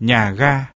nhà ga.